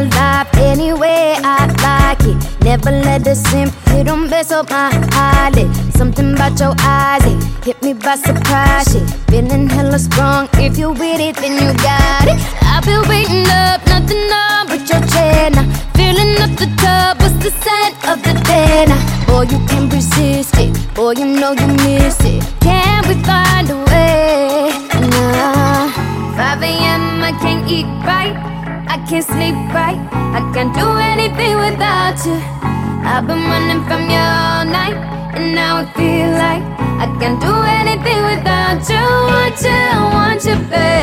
my life any way I like it. Never let the simp, you don't mess up my eyelid. Something about your eyes, it hit me by surprise. Shit, feeling hella strong. If you with it, then you got it. I've been waiting up, nothing on but your chair now. Feeling up the tub, what's the scent of the day now? Boy, you can resist it, boy, you know you miss it. Can we find a way? Nah, 5 a.m. I can't eat right. I can't sleep right. I can't do anything without you. I've been running from you all night, and now I feel like I can't do anything without you. Want you, want you, babe.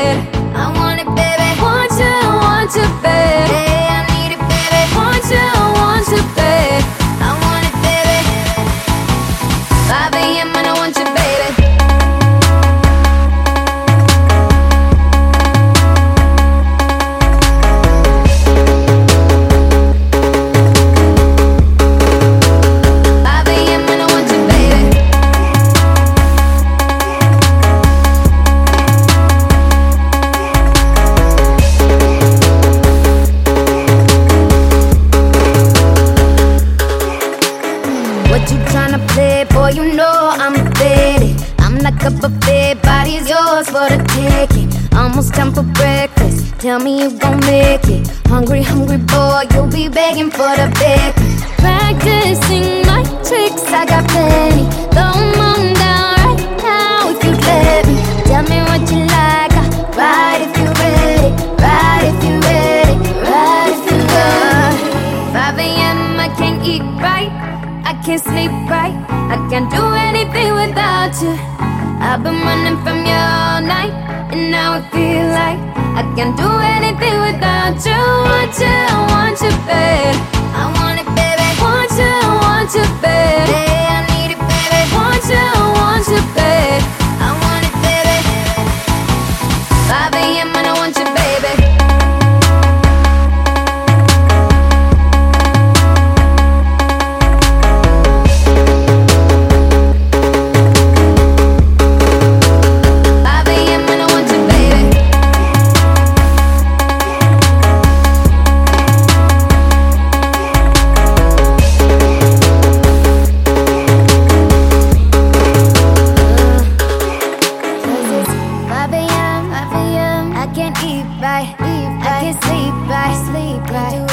I'm a buffet, body's yours for the taking. Almost time for breakfast. Tell me you gon' make it. Hungry, hungry boy, you'll be begging for the bacon. Practicing my tricks, I got plenty. Throw on down right now if you let me. Tell me what you like. I ride if you ready. Ride if you ready. Ride if you ready. 5 a.m. I can't eat right. I can't sleep right. I can't do anything without you. I've been running from you all night, and now I feel like I can't do anything without you. Want you, want you, babe. I want it, baby. Want you, want you, babe. Hey, I need it, baby. Want you, want you, babe. I want it, baby. 5 a.m. right. I can sleep right. Sleep right.